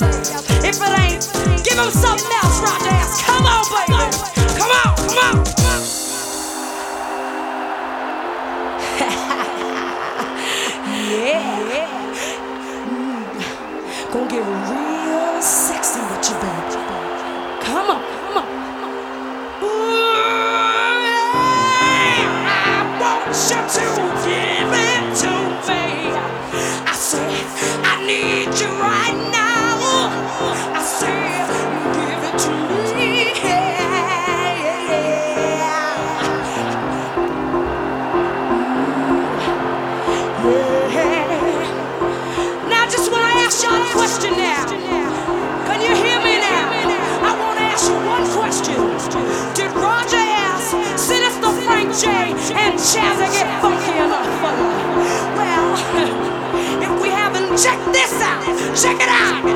If it ain't, give him something else, rock ass. Come on, baby. Come on, come on. yeah. Mm. Gonna get real sexy with you, baby. Chazza get funky enough? Well, if we haven't checked this out, check it out.